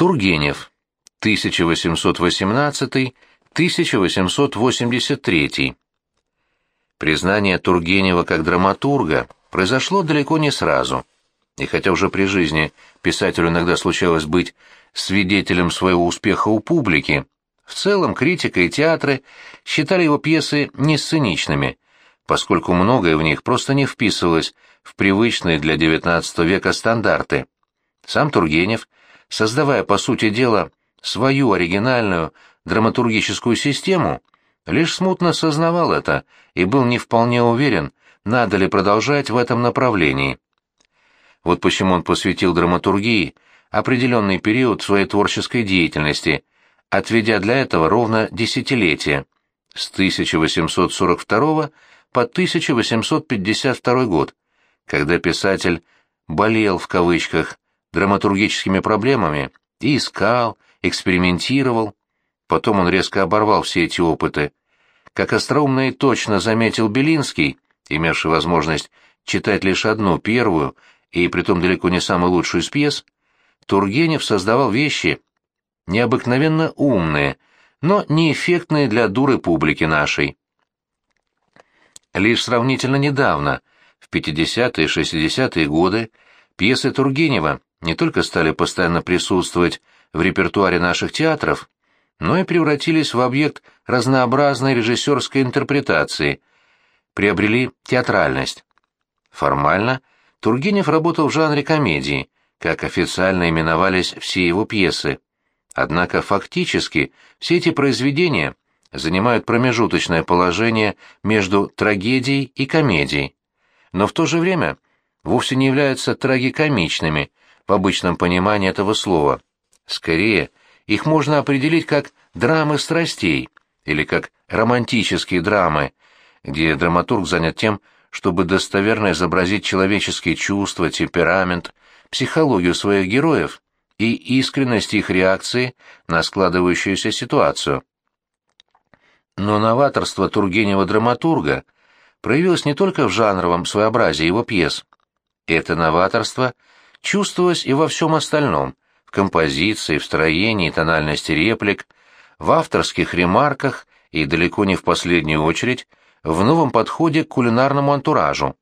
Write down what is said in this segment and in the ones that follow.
Тургенев. 1818-1883. Признание Тургенева как драматурга произошло далеко не сразу. И хотя уже при жизни писателю иногда случалось быть свидетелем своего успеха у публики, в целом критика и театры считали его пьесы не сценичными, поскольку многое в них просто не вписывалось в привычные для XIX века стандарты. Сам Тургенев, создавая, по сути дела, свою оригинальную драматургическую систему, лишь смутно сознавал это и был не вполне уверен, надо ли продолжать в этом направлении. Вот почему он посвятил драматургии определенный период своей творческой деятельности, отведя для этого ровно десятилетие, с 1842 по 1852 год, когда писатель «болел» в кавычках драматургическими проблемами и искал, экспериментировал. Потом он резко оборвал все эти опыты. Как остроумно и точно заметил Белинский, имевший возможность читать лишь одну первую, и притом далеко не самую лучшую из пьес, Тургенев создавал вещи необыкновенно умные, но неэффектные для дуры публики нашей. Лишь сравнительно недавно, в 50-е и 60-е годы, пьесы Тургенева не только стали постоянно присутствовать в репертуаре наших театров, но и превратились в объект разнообразной режиссерской интерпретации, приобрели театральность. Формально Тургенев работал в жанре комедии, как официально именовались все его пьесы. Однако фактически все эти произведения занимают промежуточное положение между трагедией и комедией, но в то же время вовсе не являются трагикомичными в обычном понимании этого слова. Скорее, их можно определить как драмы страстей или как романтические драмы, где драматург занят тем, чтобы достоверно изобразить человеческие чувства, темперамент, психологию своих героев и искренность их реакции на складывающуюся ситуацию. Но новаторство Тургенева-драматурга проявилось не только в жанровом своеобразии его пьес. Это новаторство чувствовалось и во всем остальном, в композиции, в строении, тональности реплик, в авторских ремарках и, далеко не в последнюю очередь, в новом подходе к кулинарному антуражу.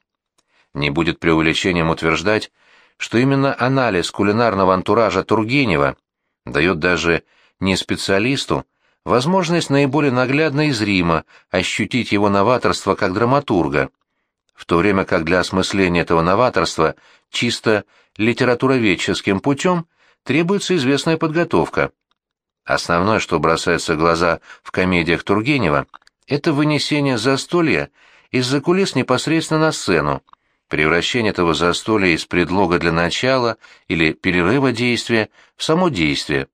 Не будет преувеличением утверждать, что именно анализ кулинарного антуража Тургенева дает даже не специалисту возможность наиболее наглядно и зримо ощутить его новаторство как драматурга, в то время как для осмысления этого новаторства чисто литературоведческим путем требуется известная подготовка. Основное, что бросается в глаза в комедиях Тургенева, это вынесение застолья из-за кулис непосредственно на сцену, превращение этого застолья из предлога для начала или перерыва действия в само действие.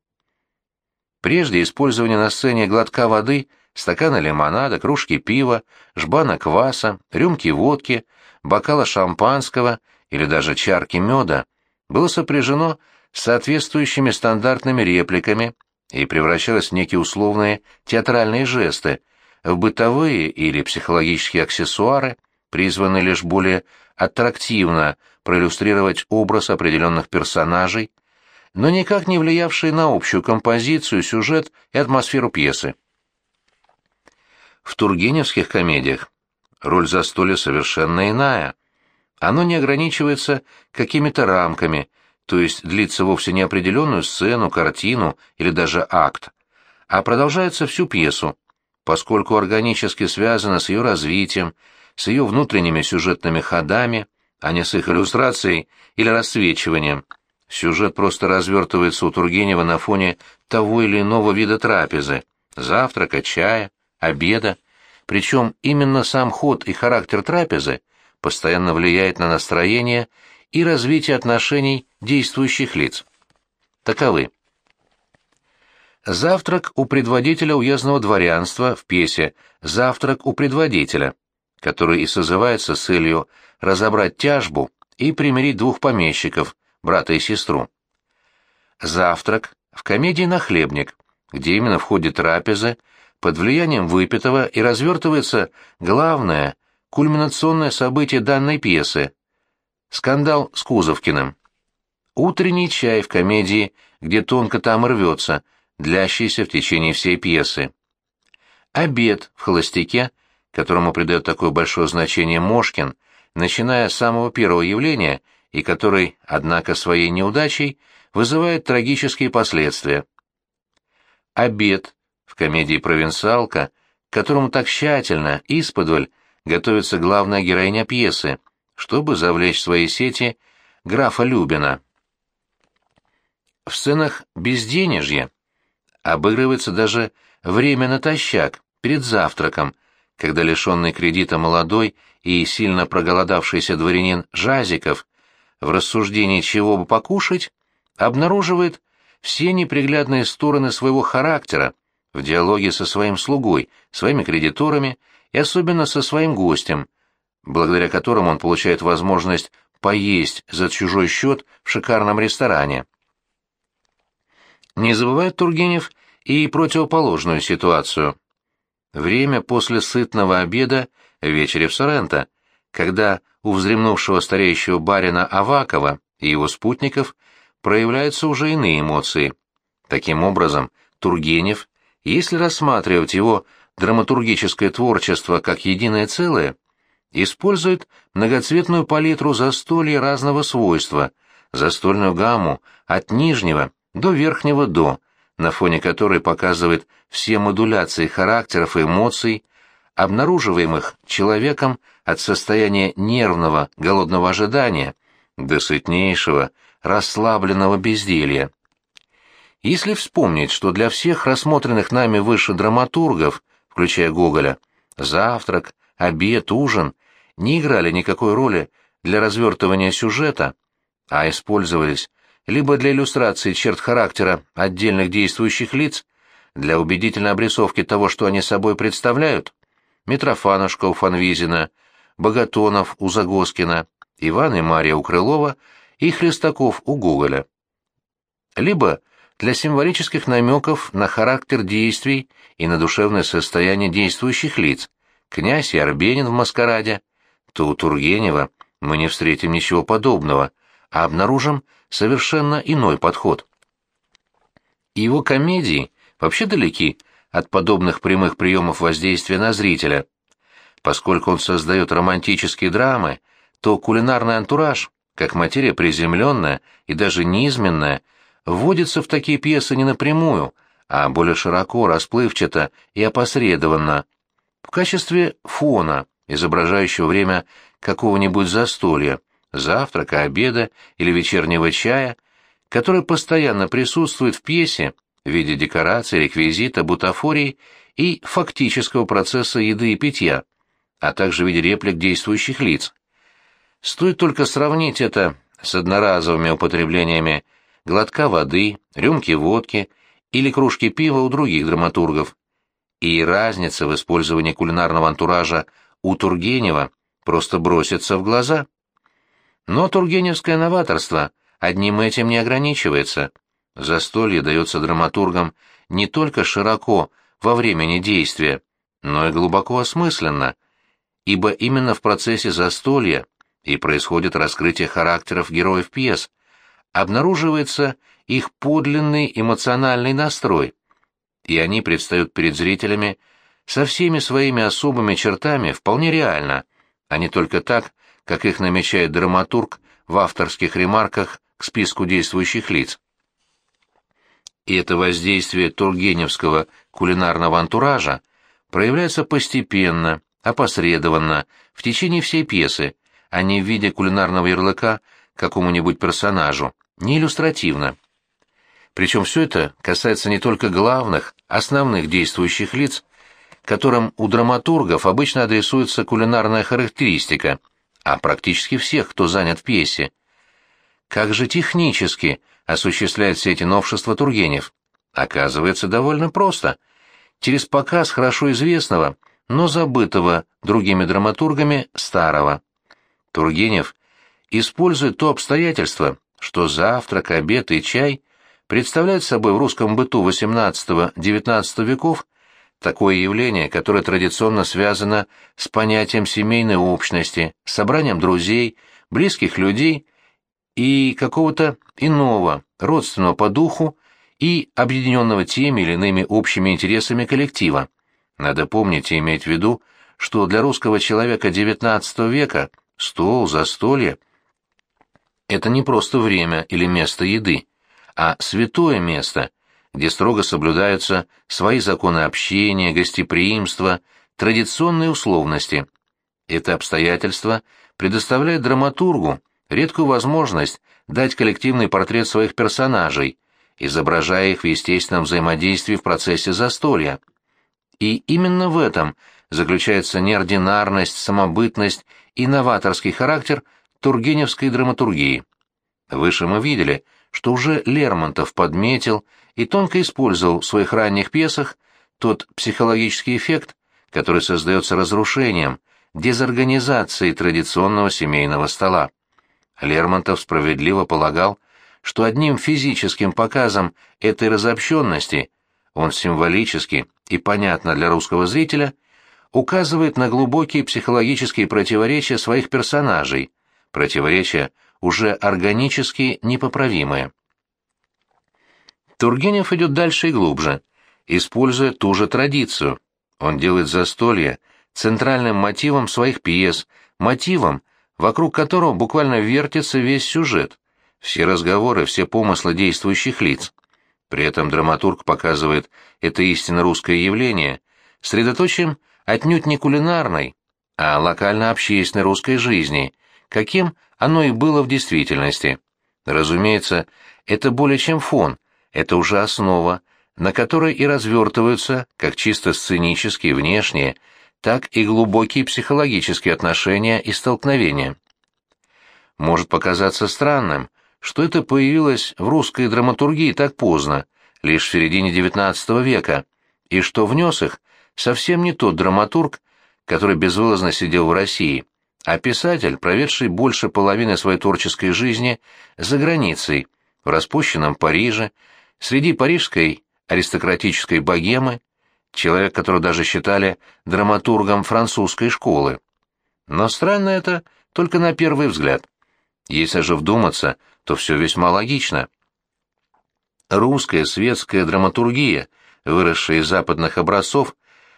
Прежде использование на сцене глотка воды, стакана лимонада, кружки пива, жбана кваса, рюмки водки, бокала шампанского или даже чарки меда было сопряжено с соответствующими стандартными репликами и превращалось в некие условные театральные жесты, в бытовые или психологические аксессуары, призванные лишь более аттрактивно проиллюстрировать образ определенных персонажей, но никак не влиявшие на общую композицию, сюжет и атмосферу пьесы. В тургеневских комедиях роль застолья совершенно иная. Оно не ограничивается какими-то рамками, то есть длится вовсе не определенную сцену, картину или даже акт, а продолжается всю пьесу, поскольку органически связано с ее развитием, с ее внутренними сюжетными ходами, а не с их иллюстрацией или рассвечиванием. Сюжет просто развертывается у Тургенева на фоне того или иного вида трапезы, завтрака, чая, обеда, причем именно сам ход и характер трапезы постоянно влияет на настроение и развитие отношений действующих лиц. Таковы. Завтрак у предводителя уездного дворянства в пьесе «Завтрак у предводителя», который и созывается с целью разобрать тяжбу и примирить двух помещиков, брата и сестру. Завтрак в комедии «Нахлебник», где именно в ходе трапезы под влиянием выпитого и развертывается главное, кульминационное событие данной пьесы – скандал с Кузовкиным. Утренний чай в комедии где тонко там рвется, длящийся в течение всей пьесы. Обед в холостяке, которому придает такое большое значение Мошкин, начиная с самого первого явления и который, однако, своей неудачей вызывает трагические последствия. Обед комедии «Провинциалка», к которому так тщательно, исподволь, готовится главная героиня пьесы, чтобы завлечь в свои сети графа Любина. В сценах безденежья обыгрывается даже время натощак, перед завтраком, когда лишенный кредита молодой и сильно проголодавшийся дворянин Жазиков в рассуждении чего бы покушать, обнаруживает все неприглядные стороны своего характера в диалоге со своим слугой, своими кредиторами и особенно со своим гостем, благодаря которому он получает возможность поесть за чужой счет в шикарном ресторане. Не забывает Тургенев и противоположную ситуацию. Время после сытного обеда в вечере в Соренто, когда у вздремнувшего стареющего барина Авакова и его спутников проявляются уже иные эмоции. Таким образом, Тургенев, если рассматривать его драматургическое творчество как единое целое, использует многоцветную палитру застолья разного свойства, застольную гамму от нижнего до верхнего «до», на фоне которой показывает все модуляции характеров и эмоций, обнаруживаемых человеком от состояния нервного, голодного ожидания до сытнейшего, расслабленного безделья. Если вспомнить, что для всех рассмотренных нами выше драматургов, включая Гоголя, завтрак, обед, ужин не играли никакой роли для развертывания сюжета, а использовались либо для иллюстрации черт характера отдельных действующих лиц, для убедительной обрисовки того, что они собой представляют, Митрофанушка у Фанвизина, Богатонов у Загоскина, Иван и Мария у Крылова и Хлестаков у Гоголя. Либо для символических намеков на характер действий и на душевное состояние действующих лиц, князь и Арбенин в маскараде, то у Тургенева мы не встретим ничего подобного, а обнаружим совершенно иной подход. Его комедии вообще далеки от подобных прямых приемов воздействия на зрителя. Поскольку он создает романтические драмы, то кулинарный антураж, как материя приземленная и даже низменная, вводится в такие пьесы не напрямую, а более широко, расплывчато и опосредованно, в качестве фона, изображающего время какого-нибудь застолья, завтрака, обеда или вечернего чая, который постоянно присутствует в пьесе в виде декораций, реквизита, бутафорий и фактического процесса еды и питья, а также в виде реплик действующих лиц. Стоит только сравнить это с одноразовыми употреблениями глотка воды, рюмки водки или кружки пива у других драматургов. И разница в использовании кулинарного антуража у Тургенева просто бросится в глаза. Но тургеневское новаторство одним этим не ограничивается. Застолье дается драматургам не только широко во времени действия, но и глубоко осмысленно, ибо именно в процессе застолья и происходит раскрытие характеров героев пьес, обнаруживается их подлинный эмоциональный настрой, и они предстают перед зрителями со всеми своими особыми чертами вполне реально, а не только так, как их намечает драматург в авторских ремарках к списку действующих лиц. И это воздействие тургеневского кулинарного антуража проявляется постепенно, опосредованно, в течение всей пьесы, а не в виде кулинарного ярлыка какому-нибудь персонажу, не иллюстративно. Причем все это касается не только главных, основных действующих лиц, которым у драматургов обычно адресуется кулинарная характеристика, а практически всех, кто занят в пьесе. Как же технически осуществляет все эти новшества Тургенев? Оказывается, довольно просто. Через показ хорошо известного, но забытого другими драматургами старого. Тургенев использует то обстоятельство, что завтрак, обед и чай представляют собой в русском быту XVIII-XIX веков такое явление, которое традиционно связано с понятием семейной общности, собранием друзей, близких людей и какого-то иного, родственного по духу и объединенного теми или иными общими интересами коллектива. Надо помнить и иметь в виду, что для русского человека XIX века стол, застолье — это не просто время или место еды, а святое место, где строго соблюдаются свои законы общения, гостеприимства, традиционные условности. Это обстоятельство предоставляет драматургу редкую возможность дать коллективный портрет своих персонажей, изображая их в естественном взаимодействии в процессе застолья. И именно в этом заключается неординарность, самобытность и новаторский характер тургеневской драматургии. Выше мы видели, что уже Лермонтов подметил и тонко использовал в своих ранних пьесах тот психологический эффект, который создается разрушением, дезорганизацией традиционного семейного стола. Лермонтов справедливо полагал, что одним физическим показом этой разобщенности он символически и понятно для русского зрителя указывает на глубокие психологические противоречия своих персонажей, противоречия уже органически непоправимые. Тургенев идет дальше и глубже, используя ту же традицию. Он делает застолье центральным мотивом своих пьес, мотивом, вокруг которого буквально вертится весь сюжет, все разговоры, все помыслы действующих лиц. При этом драматург показывает это истинно русское явление средоточием отнюдь не кулинарной, а локально-общественной русской жизни, каким оно и было в действительности. Разумеется, это более чем фон, это уже основа, на которой и развертываются как чисто сценические внешние, так и глубокие психологические отношения и столкновения. Может показаться странным, что это появилось в русской драматургии так поздно, лишь в середине XIX века, и что внес их совсем не тот драматург, который безвылазно сидел в России, а писатель, проведший больше половины своей творческой жизни за границей, в распущенном Париже, среди парижской аристократической богемы, человек, которого даже считали драматургом французской школы. Но странно это только на первый взгляд. Если же вдуматься, то все весьма логично. Русская светская драматургия, выросшая из западных образцов,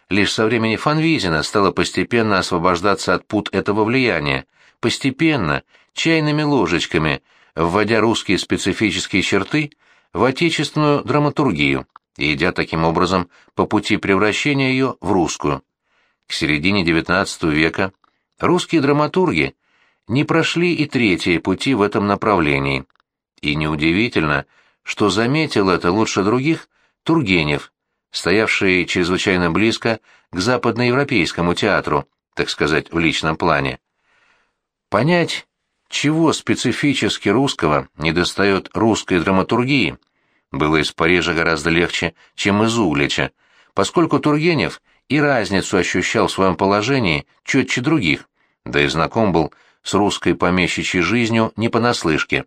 лишь со времени Фанвизина стала постепенно освобождаться от пут этого влияния, постепенно, чайными ложечками, вводя русские специфические черты в отечественную драматургию идя таким образом по пути превращения ее в русскую. К середине XIX века русские драматурги не прошли и третьи пути в этом направлении. И неудивительно, что заметил это лучше других Тургенев, стоявший чрезвычайно близко к западноевропейскому театру, так сказать, в личном плане. Понять, чего специфически русского недостает русской драматургии, было из Парижа гораздо легче, чем из Углича, поскольку Тургенев и разницу ощущал в своем положении четче других, да и знаком был с русской помещичьей жизнью не понаслышке.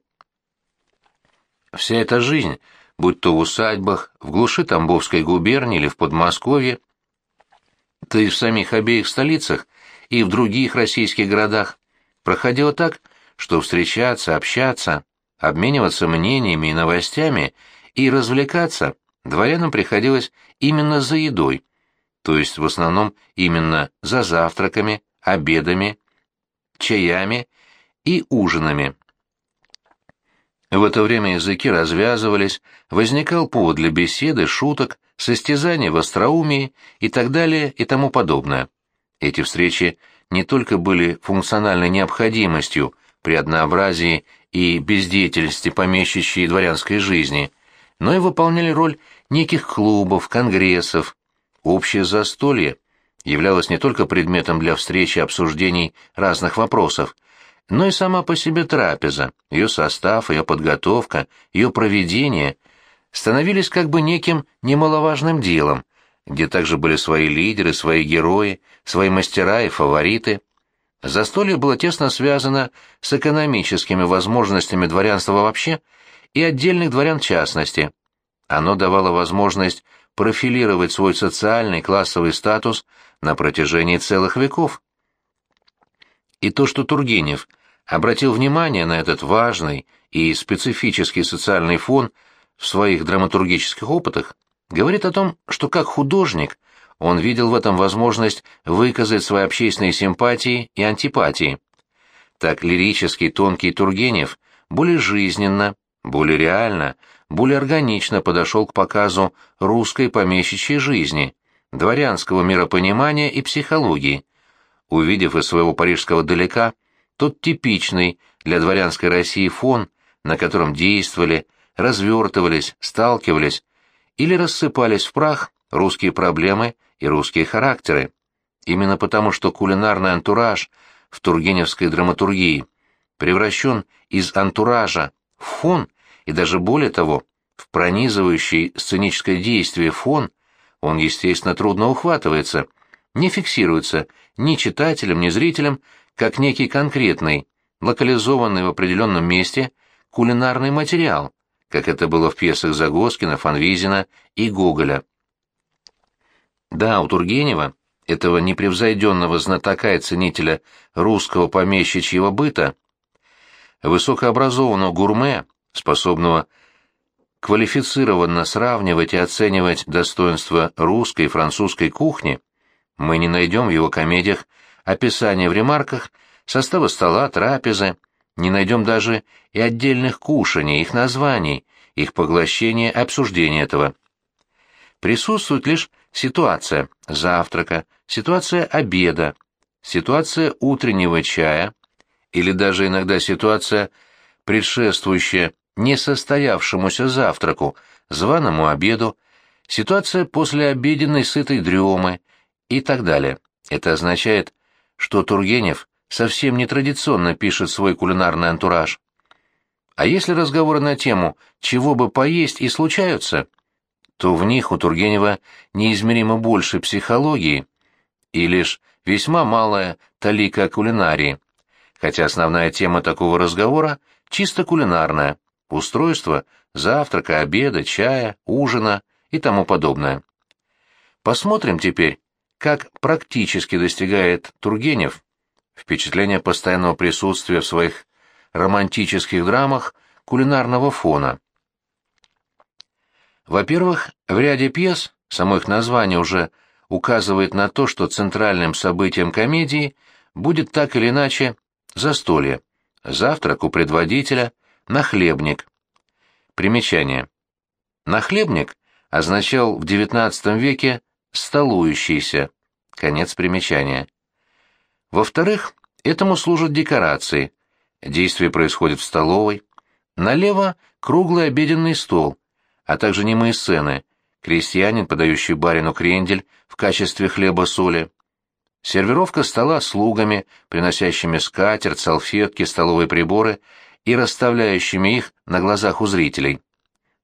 Вся эта жизнь, будь то в усадьбах, в глуши Тамбовской губернии или в Подмосковье, то и в самих обеих столицах, и в других российских городах, проходила так, что встречаться, общаться, обмениваться мнениями и новостями и развлекаться дворянам приходилось именно за едой, то есть в основном именно за завтраками, обедами чаями и ужинами. В это время языки развязывались, возникал повод для беседы, шуток, состязаний в остроумии и так далее и тому подобное. Эти встречи не только были функциональной необходимостью при однообразии и бездеятельности помещичьей дворянской жизни, но и выполняли роль неких клубов, конгрессов, общее застолье – являлась не только предметом для встречи обсуждений разных вопросов, но и сама по себе трапеза, ее состав, ее подготовка, ее проведение становились как бы неким немаловажным делом, где также были свои лидеры, свои герои, свои мастера и фавориты. Застолье было тесно связано с экономическими возможностями дворянства вообще и отдельных дворян в частности. Оно давало возможность профилировать свой социальный классовый статус на протяжении целых веков. И то, что Тургенев обратил внимание на этот важный и специфический социальный фон в своих драматургических опытах, говорит о том, что как художник он видел в этом возможность выказать свои общественные симпатии и антипатии. Так лирический тонкий Тургенев более жизненно, более реально, более органично подошел к показу русской помещичьей жизни, дворянского миропонимания и психологии, увидев из своего парижского далека тот типичный для дворянской России фон, на котором действовали, развертывались, сталкивались или рассыпались в прах русские проблемы и русские характеры. Именно потому, что кулинарный антураж в тургеневской драматургии превращен из антуража в фон и даже более того, в пронизывающий сценическое действие фон, он, естественно, трудно ухватывается, не фиксируется ни читателем, ни зрителем, как некий конкретный, локализованный в определенном месте кулинарный материал, как это было в пьесах Загоскина, Фанвизина и Гоголя. Да, у Тургенева, этого непревзойденного знатока и ценителя русского помещичьего быта, высокообразованного гурме, способного квалифицированно сравнивать и оценивать достоинства русской и французской кухни, мы не найдем в его комедиях описания в ремарках состава стола, трапезы, не найдем даже и отдельных кушаний, их названий, их поглощения обсуждения этого. Присутствует лишь ситуация завтрака, ситуация обеда, ситуация утреннего чая или даже иногда ситуация, предшествующая несостоявшемуся завтраку, званому обеду, ситуация после обеденной сытой дремы и так далее. Это означает, что Тургенев совсем нетрадиционно пишет свой кулинарный антураж. А если разговоры на тему «чего бы поесть» и случаются, то в них у Тургенева неизмеримо больше психологии и лишь весьма малая талика кулинарии, хотя основная тема такого разговора чисто кулинарная – устройство завтрака, обеда, чая, ужина и тому подобное. Посмотрим теперь, как практически достигает Тургенев впечатление постоянного присутствия в своих романтических драмах кулинарного фона. Во-первых, в ряде пьес, само их название уже указывает на то, что центральным событием комедии будет так или иначе застолье, завтрак у предводителя, нахлебник. Примечание. Нахлебник означал в XIX веке «столующийся». Конец примечания. Во-вторых, этому служат декорации. Действие происходит в столовой. Налево круглый обеденный стол, а также немые сцены. Крестьянин, подающий барину крендель в качестве хлеба-соли. Сервировка стола слугами, приносящими скатерть, салфетки, столовые приборы и расставляющими их на глазах у зрителей.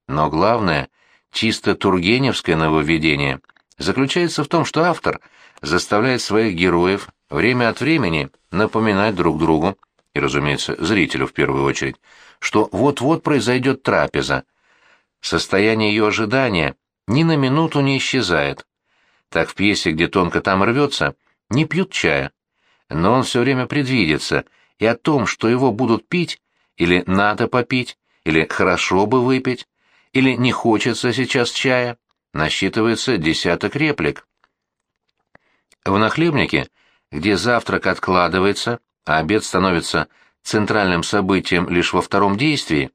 Но главное, чисто тургеневское нововведение заключается в том, что автор заставляет своих героев время от времени напоминать друг другу, и, разумеется, зрителю в первую очередь, что вот-вот произойдет трапеза, Состояние ее ожидания ни на минуту не исчезает. Так в пьесе, где тонко там рвется, не пьют чая. Но он все время предвидится, и о том, что его будут пить, или надо попить, или хорошо бы выпить, или не хочется сейчас чая, насчитывается десяток реплик. В нахлебнике, где завтрак откладывается, а обед становится центральным событием лишь во втором действии,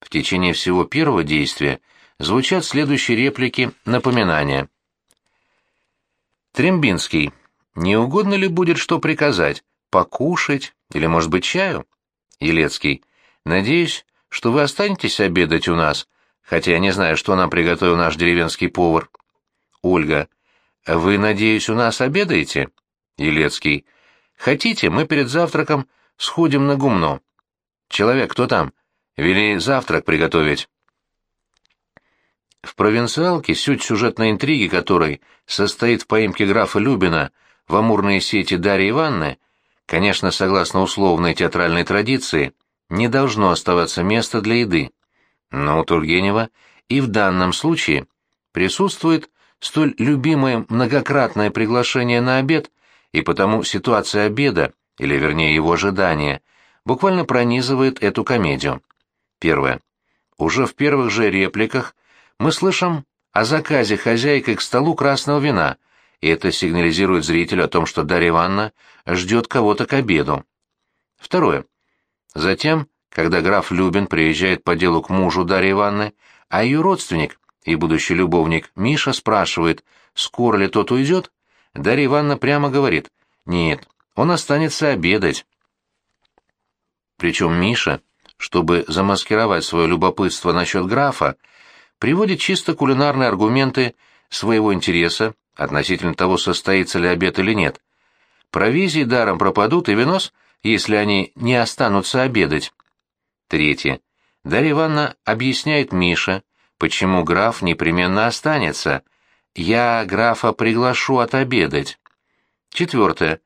в течение всего первого действия звучат следующие реплики напоминания. Трембинский. Не угодно ли будет что приказать? Покушать? Или, может быть, чаю? Елецкий. Надеюсь, что вы останетесь обедать у нас, хотя я не знаю, что нам приготовил наш деревенский повар. Ольга. Вы, надеюсь, у нас обедаете? Елецкий. Хотите, мы перед завтраком сходим на гумно. Человек, кто там? Вели завтрак приготовить. В провинциалке суть сюжетной интриги которой состоит в поимке графа Любина в амурные сети Дарьи Ивановны, конечно, согласно условной театральной традиции, не должно оставаться места для еды. Но у Тургенева и в данном случае присутствует столь любимое многократное приглашение на обед, и потому ситуация обеда, или вернее его ожидания, буквально пронизывает эту комедию. Первое. Уже в первых же репликах мы слышим о заказе хозяйкой к столу красного вина, и это сигнализирует зрителю о том, что Дарья Ивановна ждет кого-то к обеду. Второе. Затем, когда граф Любин приезжает по делу к мужу Дарьи Ивановны, а ее родственник и будущий любовник Миша спрашивает, скоро ли тот уйдет, Дарья Ивановна прямо говорит, нет, он останется обедать. Причем Миша, чтобы замаскировать свое любопытство насчет графа, приводит чисто кулинарные аргументы своего интереса относительно того, состоится ли обед или нет. Провизии даром пропадут и винос, если они не останутся обедать. Третье. Дарья Ивановна объясняет Мише, почему граф непременно останется. «Я графа приглашу отобедать». Четвертое.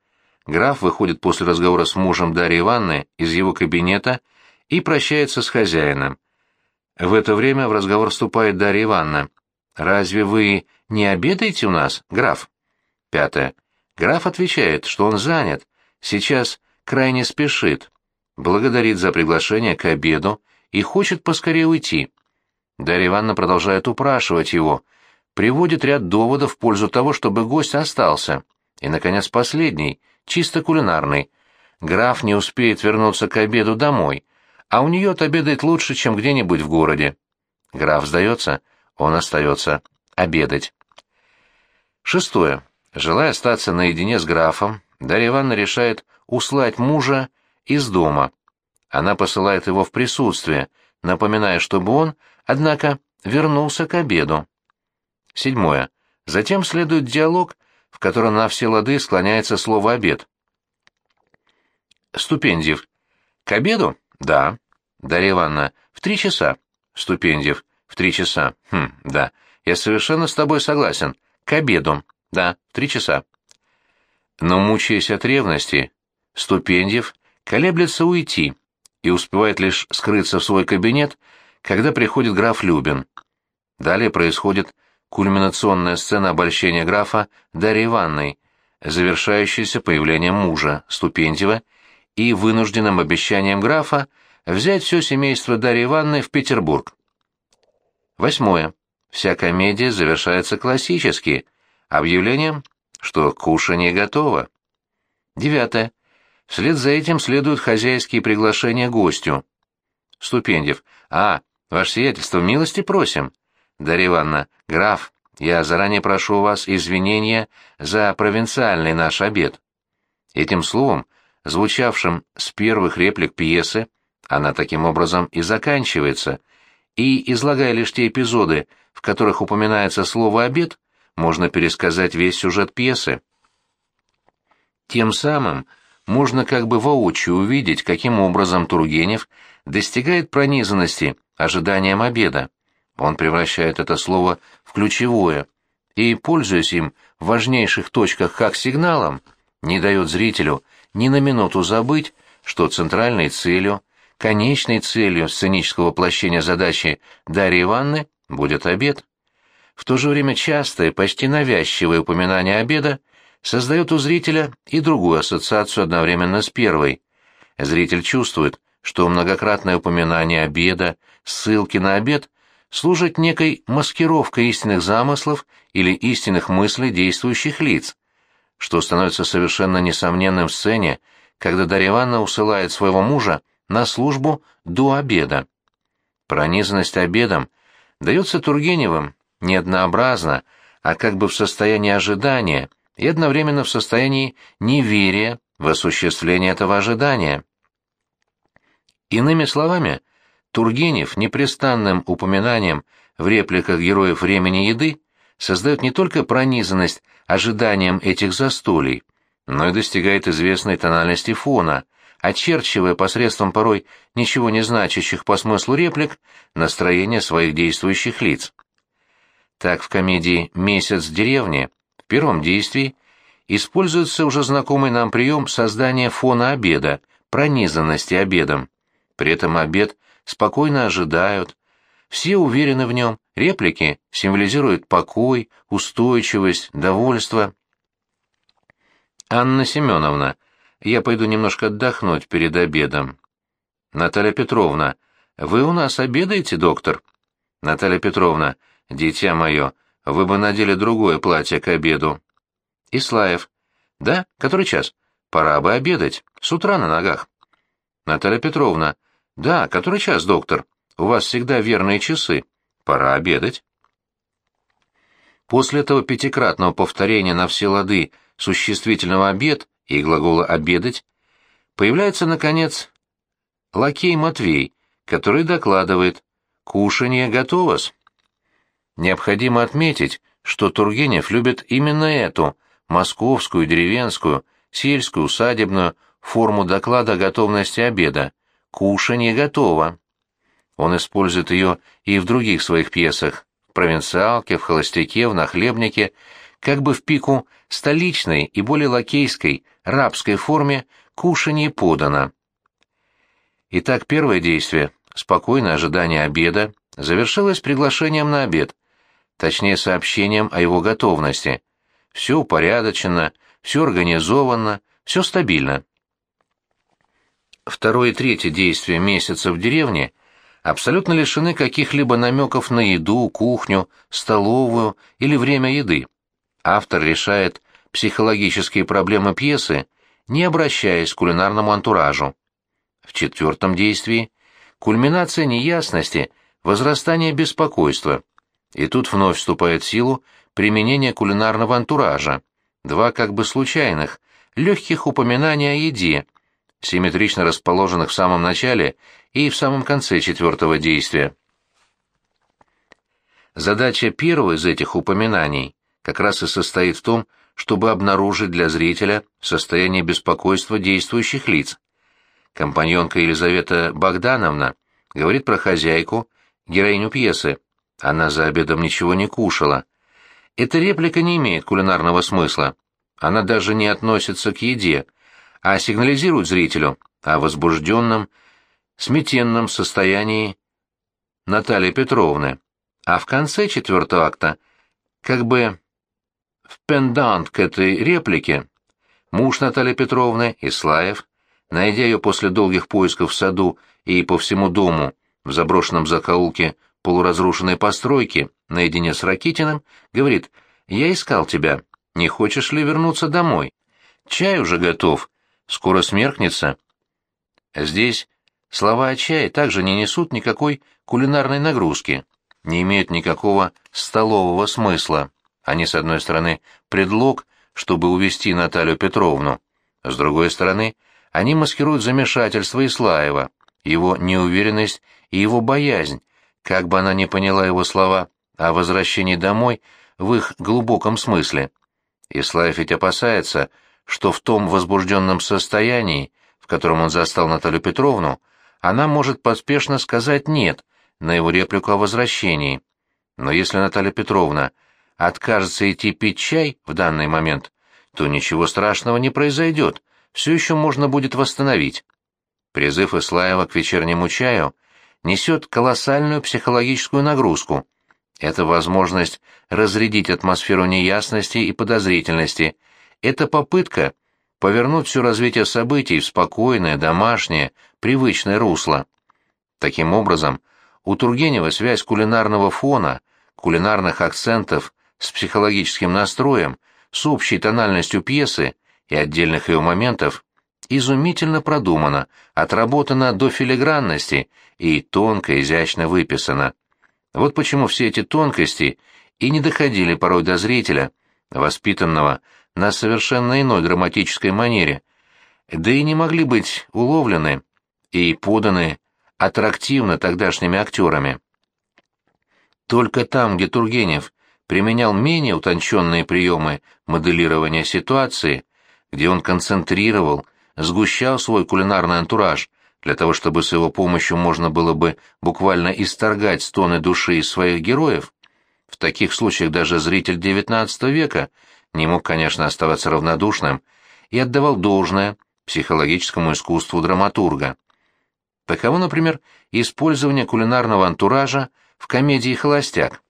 Граф выходит после разговора с мужем Дарьи Ивановны из его кабинета и прощается с хозяином. В это время в разговор вступает Дарья Ивановна. «Разве вы не обедаете у нас, граф?» Пятое. Граф отвечает, что он занят, сейчас крайне спешит, благодарит за приглашение к обеду и хочет поскорее уйти. Дарья Ивановна продолжает упрашивать его, приводит ряд доводов в пользу того, чтобы гость остался. И, наконец, последний, чисто кулинарный. Граф не успеет вернуться к обеду домой, а у нее отобедает лучше, чем где-нибудь в городе. Граф сдается, он остается обедать. Шестое. Желая остаться наедине с графом, Дарья Ивановна решает услать мужа из дома. Она посылает его в присутствие, напоминая, чтобы он однако вернулся к обеду. Седьмое. Затем следует диалог, в котором на все лады склоняется слово «обед». Ступендьев. К обеду? Да. Дарья Ивановна. В три часа. Ступендьев. В три часа. Хм, да. Я совершенно с тобой согласен. К обеду. Да, в три часа. Но, мучаясь от ревности, Ступендьев колеблется уйти и успевает лишь скрыться в свой кабинет, когда приходит граф Любин. Далее происходит кульминационная сцена обольщения графа Дарьей Ивановной, завершающаяся появлением мужа, Ступендьева, и вынужденным обещанием графа взять все семейство Дарьи Ивановны в Петербург. Восьмое. Вся комедия завершается классически, объявлением, что кушанье готово. Девятое. Вслед за этим следуют хозяйские приглашения гостю. Ступендев. А, ваше сиятельство, милости просим. Дарья Ивановна, граф, я заранее прошу у вас извинения за провинциальный наш обед. Этим словом, звучавшим с первых реплик пьесы, она таким образом и заканчивается, и, излагая лишь те эпизоды, в которых упоминается слово «обед», можно пересказать весь сюжет пьесы. Тем самым можно как бы воочию увидеть, каким образом Тургенев достигает пронизанности ожиданием обеда. Он превращает это слово в ключевое и, пользуясь им в важнейших точках как сигналом, не дает зрителю ни на минуту забыть, что центральной целью, конечной целью сценического воплощения задачи Дарьи Ивановны будет обед. В то же время частое, почти навязчивое упоминание обеда создает у зрителя и другую ассоциацию одновременно с первой. Зритель чувствует, что многократное упоминание обеда, ссылки на обед служат некой маскировкой истинных замыслов или истинных мыслей действующих лиц, что становится совершенно несомненным в сцене, когда Дарья Ивановна усылает своего мужа на службу до обеда. Пронизанность обедом дается Тургеневым не однообразно, а как бы в состоянии ожидания и одновременно в состоянии неверия в осуществление этого ожидания. Иными словами, Тургенев непрестанным упоминанием в репликах героев времени еды создает не только пронизанность ожиданием этих застолий, но и достигает известной тональности фона, очерчивая посредством порой ничего не значащих по смыслу реплик настроение своих действующих лиц. Так в комедии «Месяц в деревне» первом действии используется уже знакомый нам прием создания фона обеда, пронизанности обедом. При этом обед спокойно ожидают, все уверены в нем, реплики символизируют покой, устойчивость, довольство. Анна Семеновна, я пойду немножко отдохнуть перед обедом. Наталья Петровна, «Вы у нас обедаете, доктор?» «Наталья Петровна, дитя мое, вы бы надели другое платье к обеду». «Ислаев». «Да? Который час?» «Пора бы обедать. С утра на ногах». «Наталья Петровна». «Да, который час, доктор? У вас всегда верные часы. Пора обедать». После этого пятикратного повторения на все лады существительного «обед» и глагола «обедать» появляется, наконец, лакей Матвей, который докладывает «Кушанье готово-с». Необходимо отметить, что Тургенев любит именно эту, московскую, деревенскую, сельскую, усадебную, форму доклада готовности обеда. «Кушанье готово». Он использует ее и в других своих пьесах в «Провинциалке», в «Холостяке», в «Нахлебнике», как бы в пику столичной и более лакейской, рабской форме «кушанье подано». Итак, первое действие, спокойное ожидание обеда, завершилось приглашением на обед, точнее сообщением о его готовности. Все упорядочено, все организовано, все стабильно. Второе и третье действие месяца в деревне абсолютно лишены каких-либо намеков на еду, кухню, столовую или время еды. Автор решает психологические проблемы пьесы, не обращаясь к кулинарному антуражу. В четвертом действии – кульминация неясности, возрастание беспокойства. И тут вновь вступает в силу применение кулинарного антуража. Два как бы случайных, легких упоминания о еде, симметрично расположенных в самом начале и в самом конце четвертого действия. Задача первого из этих упоминаний как раз и состоит в том, чтобы обнаружить для зрителя состояние беспокойства действующих лиц. Компаньонка Елизавета Богдановна говорит про хозяйку, героиню пьесы. Она за обедом ничего не кушала. Эта реплика не имеет кулинарного смысла. Она даже не относится к еде, а сигнализирует зрителю о возбужденном, сметенном состоянии Натальи Петровны. А в конце четвертого акта, как бы в пендант к этой реплике, муж Натальи Петровны, Ислаев, найдя ее после долгих поисков в саду и по всему дому в заброшенном закоулке полуразрушенной постройки наедине с Ракитиным, говорит «Я искал тебя, не хочешь ли вернуться домой? Чай уже готов, скоро смеркнется». Здесь слова о чае также не несут никакой кулинарной нагрузки, не имеют никакого столового смысла. Они, с одной стороны, предлог, чтобы увести Наталью Петровну, с другой стороны, они маскируют замешательство Ислаева, его неуверенность и его боязнь, как бы она ни поняла его слова о возвращении домой в их глубоком смысле. Ислаев ведь опасается, что в том возбужденном состоянии, в котором он застал Наталью Петровну, она может поспешно сказать «нет» на его реплику о возвращении. Но если Наталья Петровна откажется идти пить чай в данный момент, то ничего страшного не произойдет, все еще можно будет восстановить. Призыв Ислаева к вечернему чаю несет колоссальную психологическую нагрузку. Это возможность разрядить атмосферу неясности и подозрительности. Это попытка повернуть все развитие событий в спокойное, домашнее, привычное русло. Таким образом, у Тургенева связь кулинарного фона, кулинарных акцентов с психологическим настроем, с общей тональностью пьесы и отдельных ее моментов изумительно продумана, отработана до филигранности и тонко, изящно выписана. Вот почему все эти тонкости и не доходили порой до зрителя, воспитанного на совершенно иной грамматической манере, да и не могли быть уловлены и поданы аттрактивно тогдашними актерами. Только там, где Тургенев применял менее утонченные приемы моделирования ситуации, где он концентрировал, сгущал свой кулинарный антураж, для того чтобы с его помощью можно было бы буквально исторгать стоны души из своих героев, в таких случаях даже зритель XIX века не мог, конечно, оставаться равнодушным и отдавал должное психологическому искусству драматурга. Таково, например, использование кулинарного антуража в комедии «Холостяк».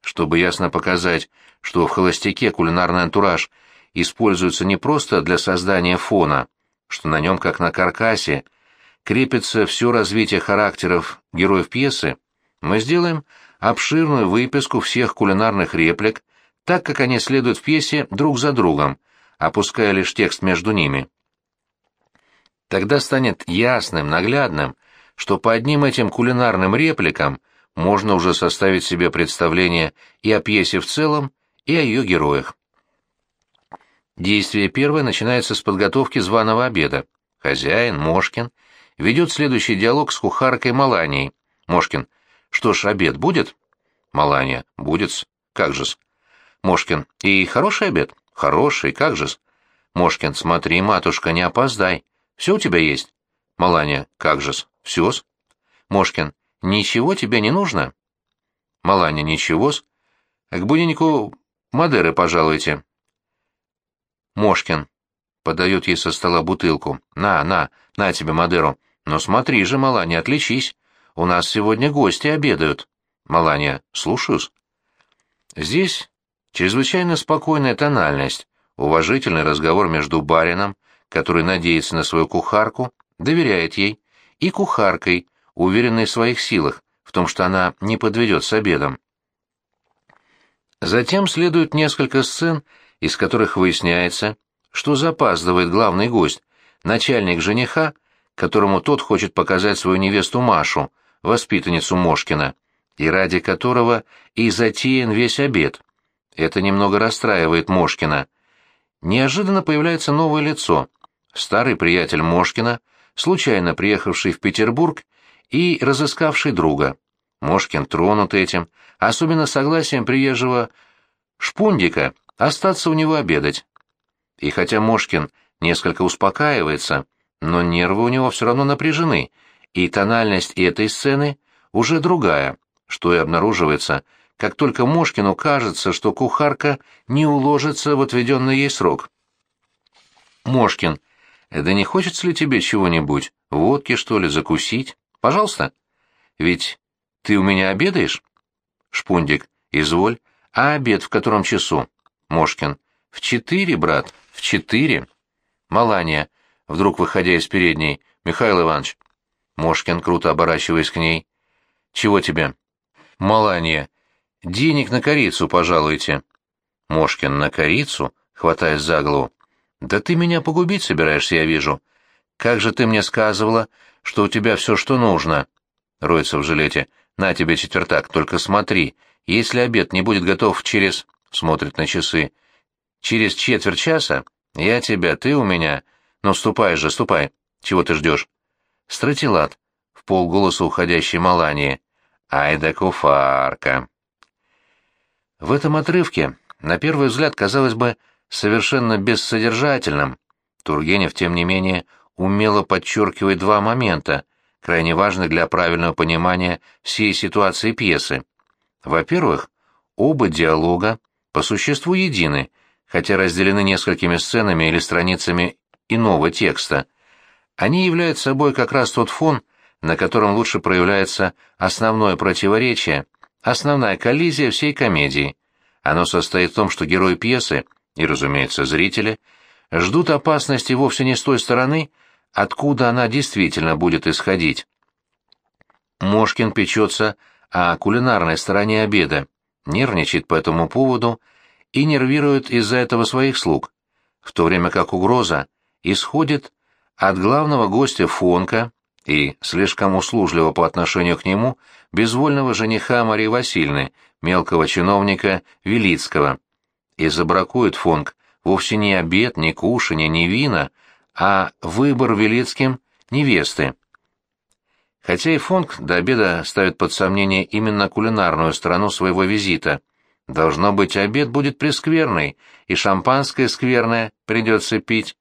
Чтобы ясно показать, что в «Холостяке» кулинарный антураж используется не просто для создания фона, что на нем, как на каркасе, крепится все развитие характеров героев пьесы, мы сделаем обширную выписку всех кулинарных реплик, так как они следуют в пьесе друг за другом, опуская лишь текст между ними. Тогда станет ясным, наглядным, что по одним этим кулинарным репликам можно уже составить себе представление и о пьесе в целом, и о ее героях. Действие первое начинается с подготовки званого обеда. Хозяин, Мошкин, ведет следующий диалог с кухаркой Маланией. Мошкин. Что ж, обед будет? Малания. Будет-с. Как же-с? Мошкин. И хороший обед? Хороший, как же-с? Мошкин. Смотри, матушка, не опоздай. Все у тебя есть? Малания. Как же-с? Все-с. Мошкин. Ничего тебе не нужно? Малания. Ничего-с. К будильнику Мадеры пожалуйте. Мошкин. Подает ей со стола бутылку. На, на, на тебе Мадеру. Но смотри же, мала, не отличись. У нас сегодня гости обедают. Маланья, слушаюсь. Здесь чрезвычайно спокойная тональность, уважительный разговор между барином, который надеется на свою кухарку, доверяет ей, и кухаркой, уверенной в своих силах, в том, что она не подведет с обедом. Затем следует несколько сцен, из которых выясняется, что запаздывает главный гость, начальник жениха, которому тот хочет показать свою невесту Машу, воспитанницу Мошкина, и ради которого и затеян весь обед. Это немного расстраивает Мошкина. Неожиданно появляется новое лицо. Старый приятель Мошкина, случайно приехавший в Петербург и разыскавший друга. Мошкин тронут этим, особенно согласием приезжего Шпундика остаться у него обедать. И хотя Мошкин несколько успокаивается, но нервы у него все равно напряжены, и тональность этой сцены уже другая, что и обнаруживается, как только Мошкину кажется, что кухарка не уложится в отведенный ей срок. Мошкин, да не хочется ли тебе чего-нибудь? Водки, что ли, закусить? Пожалуйста. Ведь ты у меня обедаешь? Шпундик, изволь. А обед в котором часу? Мошкин. В четыре, брат, в четыре. Малания, вдруг выходя из передней. Михаил Иванович. Мошкин, круто оборачиваясь к ней. Чего тебе? Малания. Денег на корицу, пожалуйте. Мошкин, на корицу? Хватаясь за голову. Да ты меня погубить собираешься, я вижу. Как же ты мне сказывала, что у тебя все, что нужно? Роется в жилете. На тебе четвертак, только смотри, если обед не будет готов через... Смотрит на часы. Через четверть часа я тебя, ты у меня. Ну, ступай же, ступай. Чего ты ждешь? Стратилат. В полголоса уходящей Малании. Ай да куфарка. В этом отрывке, на первый взгляд, казалось бы, совершенно бессодержательным, Тургенев, тем не менее, умело подчеркивает два момента, крайне важных для правильного понимания всей ситуации пьесы. Во-первых, оба диалога по существу едины, хотя разделены несколькими сценами или страницами иного текста. Они являются собой как раз тот фон, на котором лучше проявляется основное противоречие, основная коллизия всей комедии. Оно состоит в том, что герои пьесы, и, разумеется, зрители, ждут опасности вовсе не с той стороны, откуда она действительно будет исходить. Мошкин печется о кулинарной стороне обеда, нервничает по этому поводу и нервирует из-за этого своих слуг, в то время как угроза исходит от главного гостя Фонка и, слишком услужливо по отношению к нему, безвольного жениха Марии Васильевны, мелкого чиновника Велицкого. И забракует Фонк вовсе не обед, не кушанье, не вина, а выбор Велицким невесты. Хотя и Фонг до обеда ставит под сомнение именно кулинарную сторону своего визита. Должно быть, обед будет прескверный, и шампанское скверное придется пить.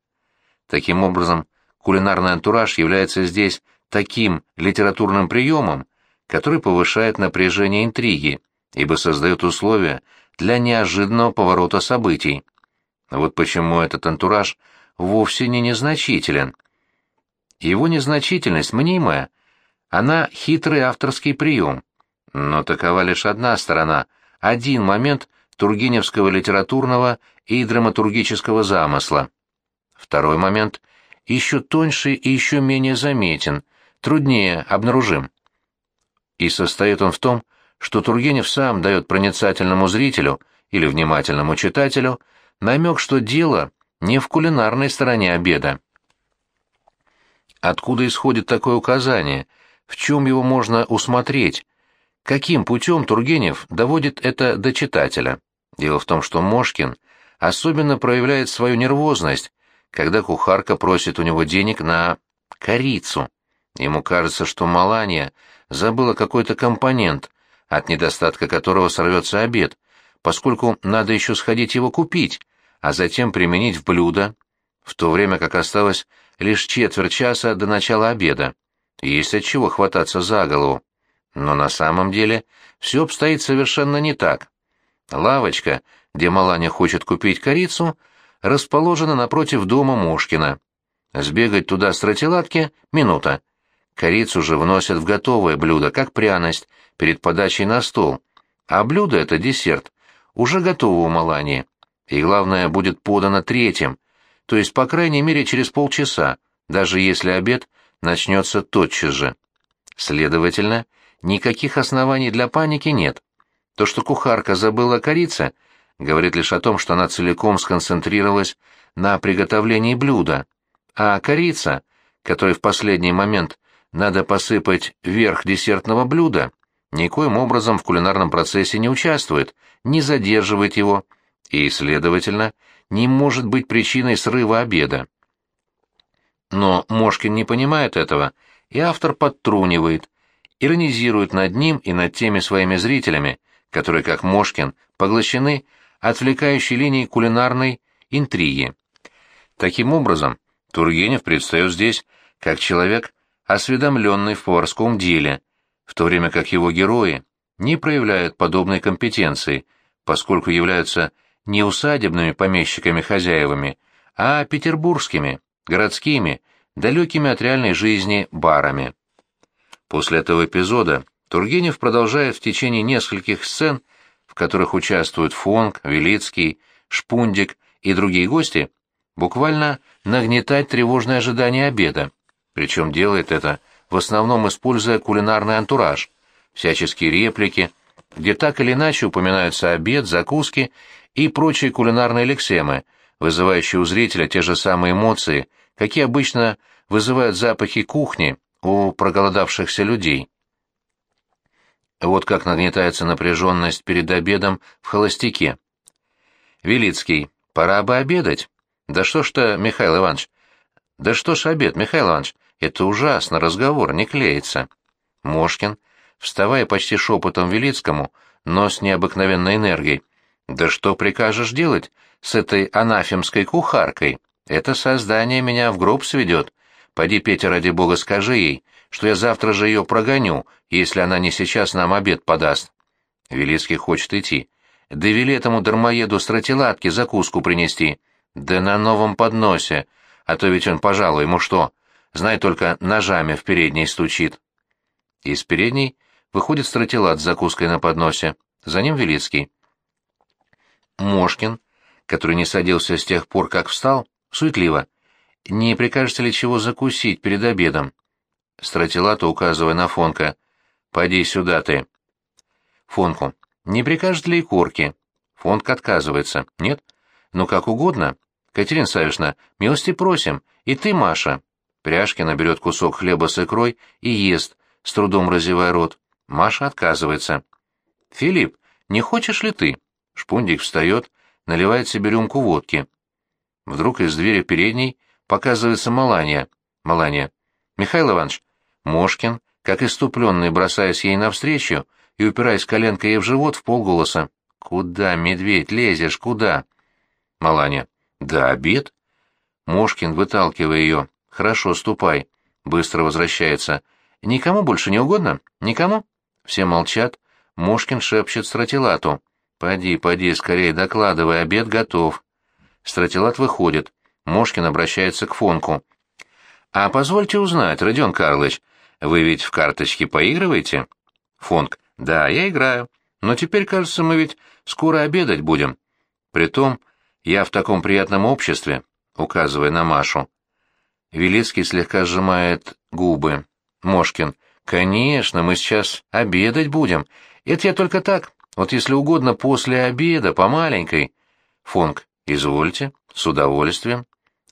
Таким образом, кулинарный антураж является здесь таким литературным приемом, который повышает напряжение интриги, ибо создает условия для неожиданного поворота событий. Вот почему этот антураж вовсе не незначителен. Его незначительность мнимая, она хитрый авторский прием. Но такова лишь одна сторона, один момент тургеневского литературного и драматургического замысла. Второй момент еще тоньше и еще менее заметен – труднее обнаружим. И состоит он в том, что Тургенев сам дает проницательному зрителю или внимательному читателю намек, что дело не в кулинарной стороне обеда. Откуда исходит такое указание? В чем его можно усмотреть? Каким путем Тургенев доводит это до читателя? Дело в том, что Мошкин особенно проявляет свою нервозность, когда кухарка просит у него денег на корицу. Ему кажется, что Маланья забыла какой-то компонент, от недостатка которого сорвется обед, поскольку надо еще сходить его купить, а затем применить в блюдо, в то время как осталось лишь четверть часа до начала обеда. Есть от чего хвататься за голову. Но на самом деле все обстоит совершенно не так. Лавочка, где Маланя хочет купить корицу, расположена напротив дома Мушкина. Сбегать туда с тротиладки — минута. Корицу же вносят в готовое блюдо, как пряность, перед подачей на стол. А блюдо — это десерт, уже готово у Малани. И главное, будет подано третьим, то есть, по крайней мере, через полчаса, даже если обед начнется тотчас же. Следовательно, никаких оснований для паники нет. То, что кухарка забыла корица, говорит лишь о том, что она целиком сконцентрировалась на приготовлении блюда, а корица, которой в последний момент надо посыпать верх десертного блюда, никоим образом в кулинарном процессе не участвует, не задерживает его и, следовательно, не может быть причиной срыва обеда. Но Мошкин не понимает этого, и автор подтрунивает, иронизирует над ним и над теми своими зрителями, которые, как Мошкин, поглощены отвлекающей линией кулинарной интриги. Таким образом, Тургенев предстает здесь как человек, осведомленный в поварском деле, в то время как его герои не проявляют подобной компетенции, поскольку являются не усадебными помещиками-хозяевами, а петербургскими, городскими, далекими от реальной жизни барами. После этого эпизода Тургенев продолжает в течение нескольких сцен, в которых участвуют Фонг, Велицкий, Шпундик и другие гости, буквально нагнетать тревожное ожидание обеда, причем делает это в основном используя кулинарный антураж, всяческие реплики, где так или иначе упоминаются обед, закуски и прочие кулинарные лексемы, вызывающие у зрителя те же самые эмоции, какие обычно вызывают запахи кухни у проголодавшихся людей. Вот как нагнетается напряженность перед обедом в холостяке. Велицкий, пора бы обедать. Да что ж-то, Михаил Иванович? Да что ж обед, Михаил Иванович? Это ужасно, разговор не клеится. Мошкин, вставая почти шепотом Велицкому, но с необыкновенной энергией. Да что прикажешь делать с этой анафемской кухаркой? Это создание меня в гроб сведет. Поди, Петя, ради бога, скажи ей, что я завтра же ее прогоню, если она не сейчас нам обед подаст. Велицкий хочет идти. Да вели этому дармоеду стратилатки закуску принести. Да на новом подносе, а то ведь он, пожалуй, ему что, знай только ножами в передней стучит. Из передней выходит стратилат с закуской на подносе, за ним Велицкий. Мошкин, который не садился с тех пор, как встал, суетливо. «Не прикажете ли чего закусить перед обедом?» Стратилата, указывая на Фонка. «Поди сюда ты». Фонку. «Не прикажет ли и корки?» Фонк отказывается. «Нет?» «Ну, как угодно. Катерина Савишна, милости просим. И ты, Маша». Пряшкина берет кусок хлеба с икрой и ест, с трудом разевая рот. Маша отказывается. «Филипп, не хочешь ли ты?» Шпундик встает, наливает себе рюмку водки. Вдруг из двери передней показывается Маланья. Маланья. «Михаил Иванович». Мошкин, как иступленный, бросаясь ей навстречу и упираясь коленкой ей в живот в полголоса. «Куда, медведь, лезешь, куда?» Маланья. «Да, обед». Мошкин, выталкивая ее. «Хорошо, ступай». Быстро возвращается. «Никому больше не угодно? Никому?» Все молчат. Мошкин шепчет Стратилату. «Поди, поди, скорее докладывай, обед готов». Стратилат выходит. Мошкин обращается к Фонку. «А позвольте узнать, Родион Карлович, вы ведь в карточки поигрываете?» Фонк. «Да, я играю. Но теперь, кажется, мы ведь скоро обедать будем. Притом, я в таком приятном обществе», указывая на Машу. Велицкий слегка сжимает губы. Мошкин. Конечно, мы сейчас обедать будем. Это я только так. Вот если угодно, после обеда, по маленькой. Фонг. Извольте. С удовольствием.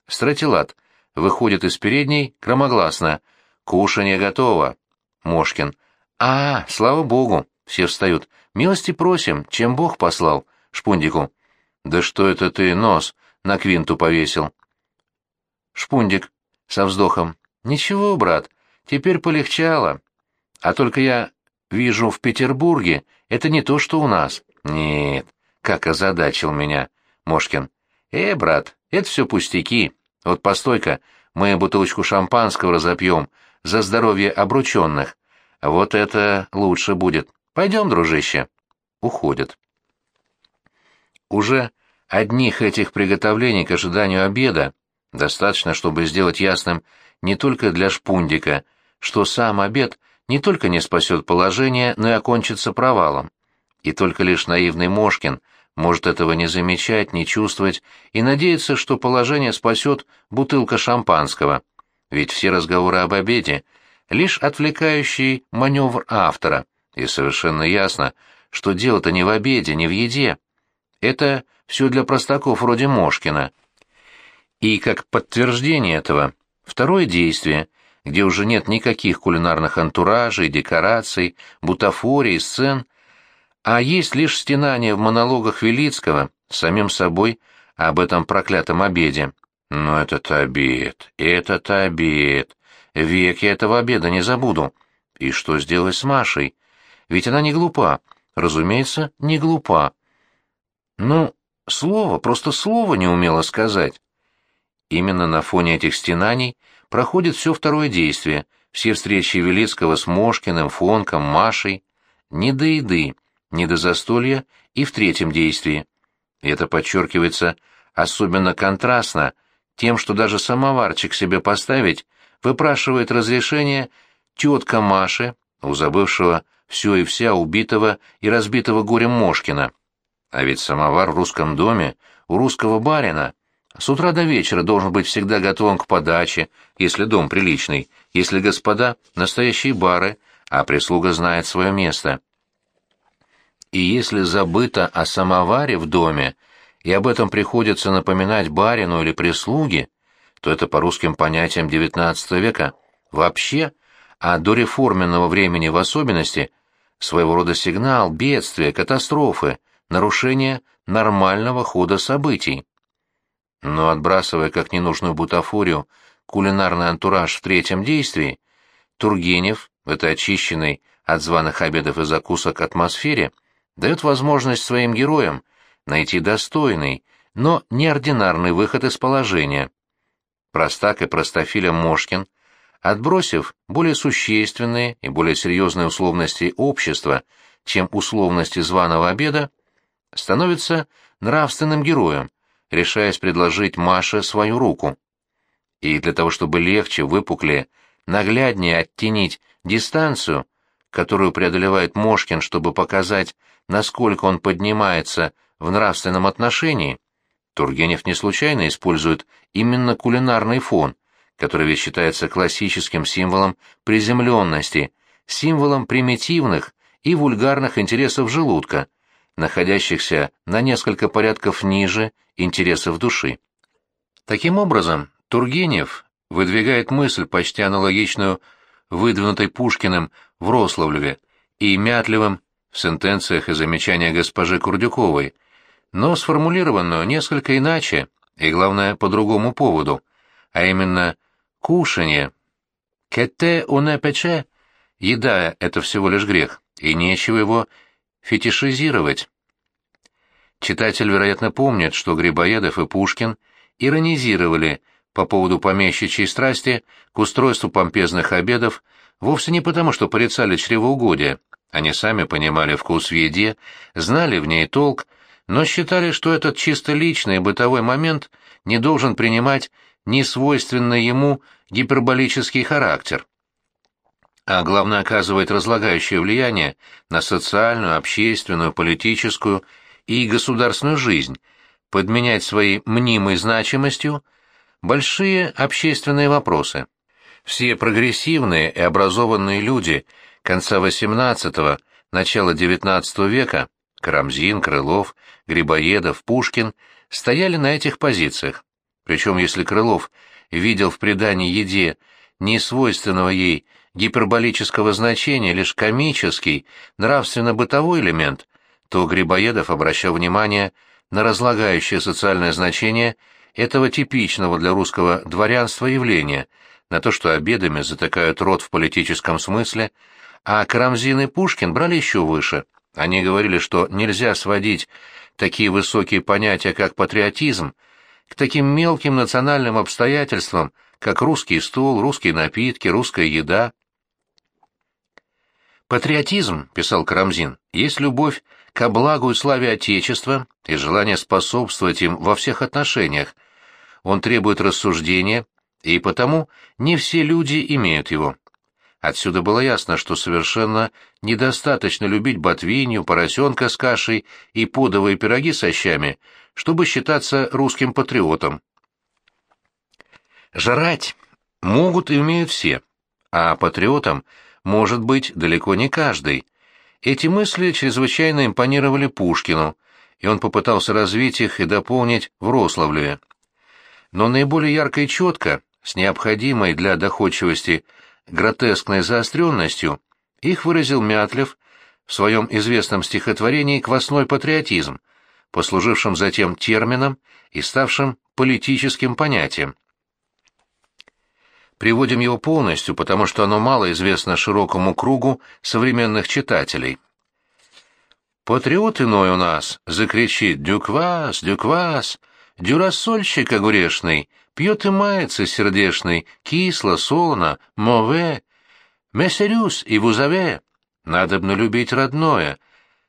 Стратилат. Выходит из передней громогласно. Кушанье готово. Мошкин. А, слава богу. Все встают. Милости просим, чем Бог послал. Шпундику. Да что это ты нос на квинту повесил? Шпундик со вздохом. Ничего, брат, теперь полегчало. А только я вижу в Петербурге, это не то, что у нас. Нет, как озадачил меня. Мошкин. Э, брат, это все пустяки. Вот постой-ка, мы бутылочку шампанского разопьем за здоровье обрученных. Вот это лучше будет. Пойдем, дружище. Уходят. Уже одних этих приготовлений к ожиданию обеда достаточно, чтобы сделать ясным не только для шпундика, что сам обед не только не спасет положение, но и окончится провалом. И только лишь наивный Мошкин может этого не замечать, не чувствовать и надеяться, что положение спасет бутылка шампанского. Ведь все разговоры об обеде — лишь отвлекающий маневр автора, и совершенно ясно, что дело-то не в обеде, не в еде. Это все для простаков вроде Мошкина. И как подтверждение этого, второе действие, где уже нет никаких кулинарных антуражей, декораций, бутафорий, сцен, а есть лишь стенание в монологах Велицкого самим собой об этом проклятом обеде. Но этот обед, этот обед, Век я этого обеда не забуду. И что сделать с Машей? Ведь она не глупа. Разумеется, не глупа. Ну, слово, просто слово не умела сказать. Именно на фоне этих стенаний проходит все второе действие, все встречи Велицкого с Мошкиным, Фонком, Машей. Не до еды, не до застолья и в третьем действии. Это подчеркивается особенно контрастно тем, что даже самоварчик себе поставить выпрашивает разрешение тетка Маши, у забывшего все и вся убитого и разбитого горем Мошкина. А ведь самовар в русском доме у русского барина с утра до вечера должен быть всегда готовым к подаче, если дом приличный, если господа — настоящие бары, а прислуга знает свое место. И если забыто о самоваре в доме, и об этом приходится напоминать барину или прислуге, то это по русским понятиям XIX века вообще, а до реформенного времени в особенности, своего рода сигнал, бедствия, катастрофы, нарушение нормального хода событий. Но отбрасывая как ненужную бутафорию кулинарный антураж в третьем действии, Тургенев в этой очищенной от званых обедов и закусок атмосфере дает возможность своим героям найти достойный, но неординарный выход из положения, простак и простофиля Мошкин, отбросив более существенные и более серьезные условности общества, чем условности званого обеда, становится нравственным героем, решаясь предложить Маше свою руку. И для того, чтобы легче, выпуклее, нагляднее оттенить дистанцию, которую преодолевает Мошкин, чтобы показать, насколько он поднимается в нравственном отношении, Тургенев не случайно использует именно кулинарный фон, который ведь считается классическим символом приземленности, символом примитивных и вульгарных интересов желудка, находящихся на несколько порядков ниже интересов души. Таким образом, Тургенев выдвигает мысль, почти аналогичную выдвинутой Пушкиным в Рославлеве и Мятлевым в сентенциях и замечаниях госпожи Курдюковой – но сформулированную несколько иначе и, главное, по другому поводу, а именно кушанье. Кете уне пече, еда — это всего лишь грех, и нечего его фетишизировать. Читатель, вероятно, помнит, что Грибоедов и Пушкин иронизировали по поводу помещичьей страсти к устройству помпезных обедов вовсе не потому, что порицали чревоугодие. Они сами понимали вкус в еде, знали в ней толк, но считали, что этот чисто личный бытовой момент не должен принимать несвойственный ему гиперболический характер, а главное оказывает разлагающее влияние на социальную, общественную, политическую и государственную жизнь, подменять своей мнимой значимостью большие общественные вопросы. Все прогрессивные и образованные люди конца XVIII – начала XIX века – Карамзин, Крылов, Грибоедов, Пушкин – стояли на этих позициях. Причем если Крылов видел в предании еде несвойственного ей гиперболического значения лишь комический, нравственно-бытовой элемент, то Грибоедов обращал внимание на разлагающее социальное значение этого типичного для русского дворянства явления, на то, что обедами затыкают рот в политическом смысле, а Карамзин и Пушкин брали еще выше. Они говорили, что нельзя сводить такие высокие понятия, как патриотизм, к таким мелким национальным обстоятельствам, как русский стол, русские напитки, русская еда. «Патриотизм», — писал Карамзин, — «есть любовь ко благу и славе Отечества и желание способствовать им во всех отношениях. Он требует рассуждения, и потому не все люди имеют его. Отсюда было ясно, что совершенно недостаточно любить ботвинью, поросенка с кашей и подовые пироги со щами, чтобы считаться русским патриотом. Жрать могут и умеют все, а патриотом может быть далеко не каждый. Эти мысли чрезвычайно импонировали Пушкину, и он попытался развить их и дополнить в Рославлеве. Но наиболее ярко и четко с необходимой для доходчивости гротескной заостренностью, их выразил Мятлев в своем известном стихотворении «Квасной патриотизм», послужившем затем термином и ставшим политическим понятием. Приводим его полностью, потому что оно мало известно широкому кругу современных читателей. «Патриот иной у нас!» — закричит «Дюквас! Дюквас! Дюрассольщик огурешный! Пьет и мается сердешный, кисло, солоно, мове. Месерюс и вузове. Надобно любить родное,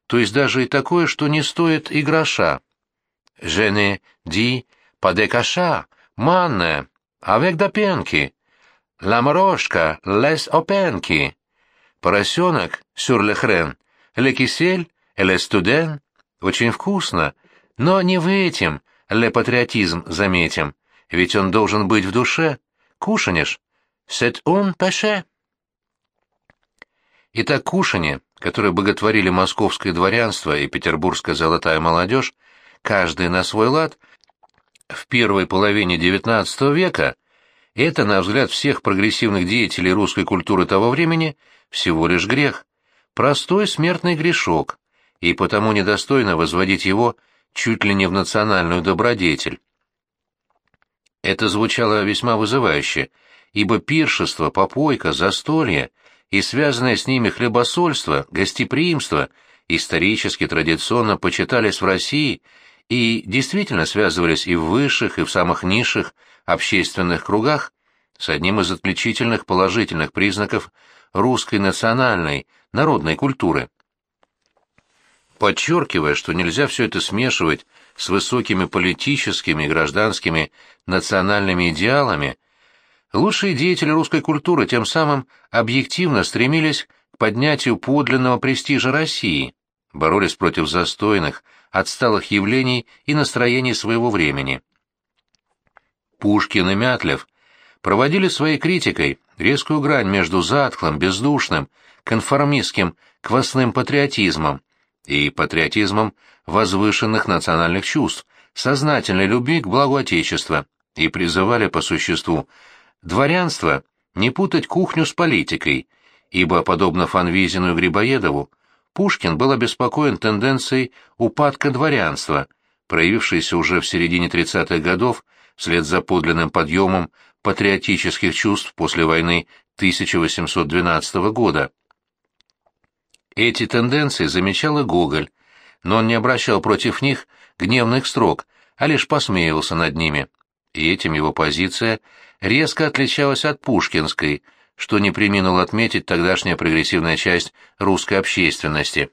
то есть даже и такое, что не стоит и гроша. Жене ди падекаша, манне, авек да пенки. Ламорошка, лес опенки. Поросенок, сюр лехрен, ле кисель, ле студен. Очень вкусно, но не в этим, ле патриотизм заметим ведь он должен быть в душе. Кушанешь? Сет он пеше. Итак, кушанье, которое боготворили московское дворянство и петербургская золотая молодежь, каждый на свой лад, в первой половине XIX века, это, на взгляд всех прогрессивных деятелей русской культуры того времени, всего лишь грех, простой смертный грешок, и потому недостойно возводить его чуть ли не в национальную добродетель. Это звучало весьма вызывающе, ибо пиршество, попойка, застолье и связанное с ними хлебосольство, гостеприимство исторически традиционно почитались в России и действительно связывались и в высших, и в самых низших общественных кругах с одним из отличительных положительных признаков русской национальной, народной культуры. Подчеркивая, что нельзя все это смешивать с высокими политическими и гражданскими национальными идеалами, лучшие деятели русской культуры тем самым объективно стремились к поднятию подлинного престижа России, боролись против застойных, отсталых явлений и настроений своего времени. Пушкин и Мятлев проводили своей критикой резкую грань между затхлым, бездушным, конформистским, квасным патриотизмом и патриотизмом возвышенных национальных чувств, сознательной любви к благу Отечества, и призывали по существу дворянство не путать кухню с политикой, ибо, подобно Фанвизину и Грибоедову, Пушкин был обеспокоен тенденцией упадка дворянства, проявившейся уже в середине 30-х годов вслед за подлинным подъемом патриотических чувств после войны 1812 года. Эти тенденции замечал и Гоголь, но он не обращал против них гневных строк, а лишь посмеивался над ними. И этим его позиция резко отличалась от пушкинской, что не приминул отметить тогдашняя прогрессивная часть русской общественности.